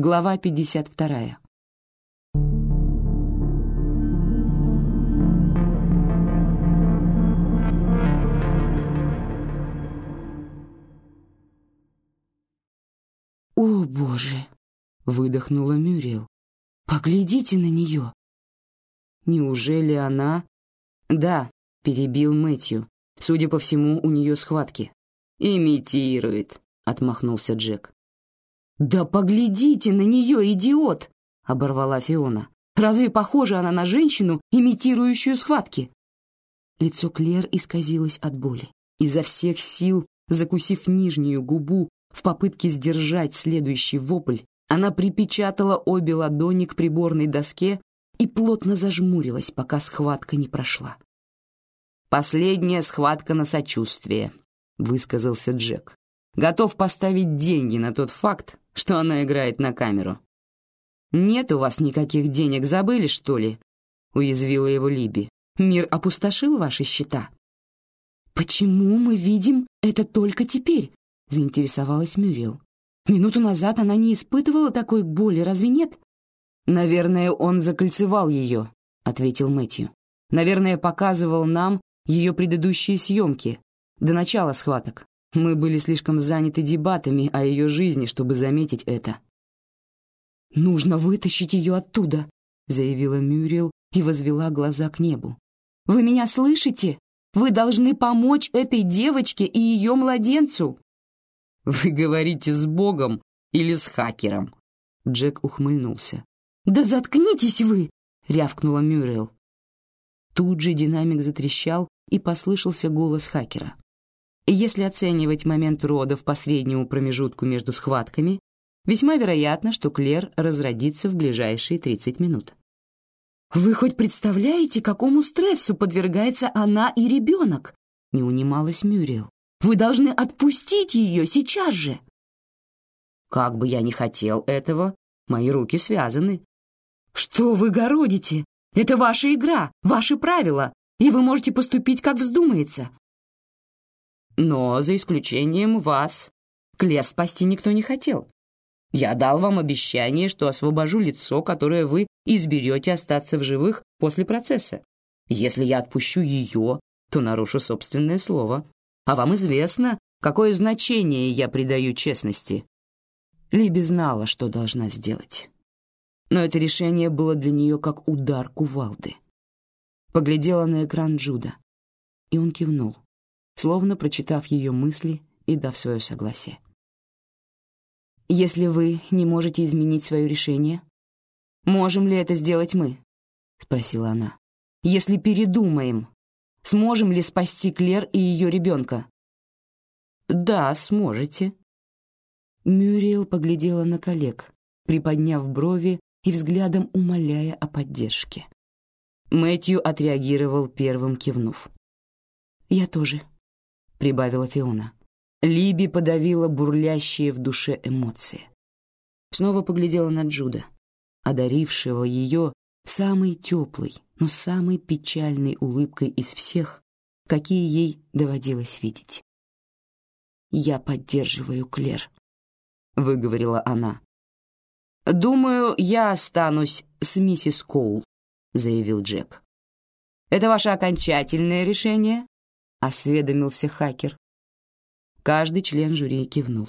Глава 52. «О, Боже!» — выдохнула Мюрриел. «Поглядите на нее!» «Неужели она...» «Да», — перебил Мэтью. «Судя по всему, у нее схватки». «Имитирует», — отмахнулся Джек. «Да поглядите на нее, идиот!» — оборвала Фиона. «Разве похожа она на женщину, имитирующую схватки?» Лицо Клер исказилось от боли. Изо всех сил, закусив нижнюю губу в попытке сдержать следующий вопль, она припечатала обе ладони к приборной доске и плотно зажмурилась, пока схватка не прошла. «Последняя схватка на сочувствие», — высказался Джек. «Готов поставить деньги на тот факт, что она играет на камеру. «Нет у вас никаких денег, забыли, что ли?» — уязвила его Либи. «Мир опустошил ваши счета». «Почему мы видим это только теперь?» — заинтересовалась Мюрил. «Минуту назад она не испытывала такой боли, разве нет?» «Наверное, он закольцевал ее», — ответил Мэтью. «Наверное, показывал нам ее предыдущие съемки, до начала схваток. Мы были слишком заняты дебатами о ее жизни, чтобы заметить это. «Нужно вытащить ее оттуда», — заявила Мюрриел и возвела глаза к небу. «Вы меня слышите? Вы должны помочь этой девочке и ее младенцу!» «Вы говорите с Богом или с хакером?» Джек ухмыльнулся. «Да заткнитесь вы!» — рявкнула Мюрриел. Тут же динамик затрещал, и послышался голос хакера. Если оценивать момент родов по среднему промежутку между схватками, весьма вероятно, что Клер разродится в ближайшие 30 минут. «Вы хоть представляете, какому стрессу подвергается она и ребенок?» — не унималась Мюрриел. «Вы должны отпустить ее сейчас же!» «Как бы я ни хотел этого, мои руки связаны». «Что вы городите? Это ваша игра, ваши правила, и вы можете поступить, как вздумается. Но за исключением вас, Клер спасти никто не хотел. Я дал вам обещание, что освобожу лицо, которое вы изберете остаться в живых после процесса. Если я отпущу ее, то нарушу собственное слово. А вам известно, какое значение я придаю честности. Либи знала, что должна сделать. Но это решение было для нее как удар кувалды. Поглядела на экран Джуда, и он кивнул словно прочитав ее мысли и дав свое согласие. «Если вы не можете изменить свое решение, можем ли это сделать мы?» — спросила она. «Если передумаем, сможем ли спасти Клер и ее ребенка?» «Да, сможете». Мюриел поглядела на коллег, приподняв брови и взглядом умоляя о поддержке. Мэтью отреагировал первым, кивнув. «Я тоже», — прибавила Фиона. Либи подавила бурлящие в душе эмоции. Снова поглядела на Джуда, одарившего ее самой теплой, но самой печальной улыбкой из всех, какие ей доводилось видеть. «Я поддерживаю Клер», — выговорила она. «Думаю, я останусь с миссис Коул», — заявил Джек. «Это ваше окончательное решение?» — осведомился хакер. Каждый член жюри кивнул.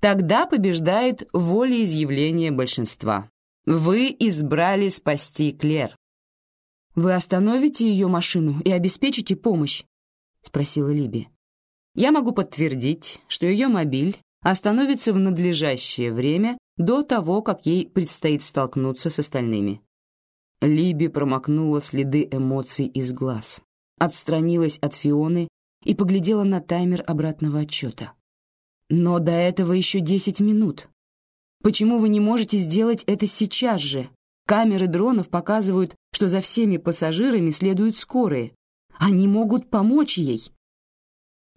Тогда побеждает волеизъявление большинства. Вы избрали спасти Клер. «Вы остановите ее машину и обеспечите помощь?» — спросила Либи. «Я могу подтвердить, что ее мобиль остановится в надлежащее время до того, как ей предстоит столкнуться с остальными». Либи промокнула следы эмоций из глаз отстранилась от Фионы и поглядела на таймер обратного отчета. «Но до этого еще десять минут. Почему вы не можете сделать это сейчас же? Камеры дронов показывают, что за всеми пассажирами следуют скорые. Они могут помочь ей».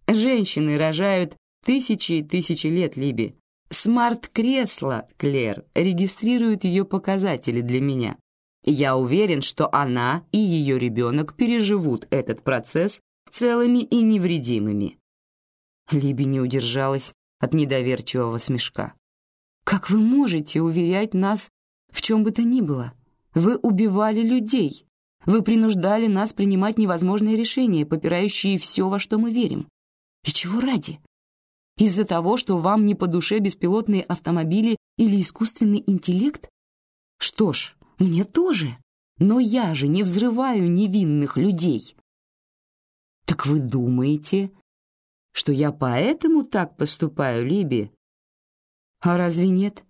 Женщины рожают тысячи и тысячи лет, Либи. Смарт-кресло, Клер, регистрирует ее показатели для меня. Я уверен, что она и ее ребенок переживут этот процесс целыми и невредимыми. Либи не удержалась от недоверчивого смешка. Как вы можете уверять нас в чем бы то ни было? Вы убивали людей. Вы принуждали нас принимать невозможные решения, попирающие все, во что мы верим. И чего ради? Из-за того, что вам не по душе беспилотные автомобили или искусственный интеллект? Что ж, мне тоже. Но я же не взрываю невинных людей. Так вы думаете, что я поэтому так поступаю, Либи? А разве нет?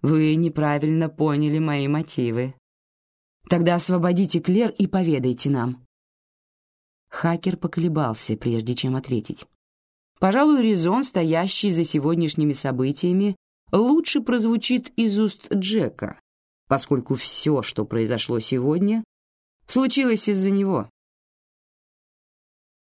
Вы неправильно поняли мои мотивы. Тогда освободите Клер и поведайте нам. Хакер поколебался, прежде чем ответить. Пожалуй, резон, стоящий за сегодняшними событиями, лучше прозвучит из уст Джека, поскольку все, что произошло сегодня, случилось из-за него.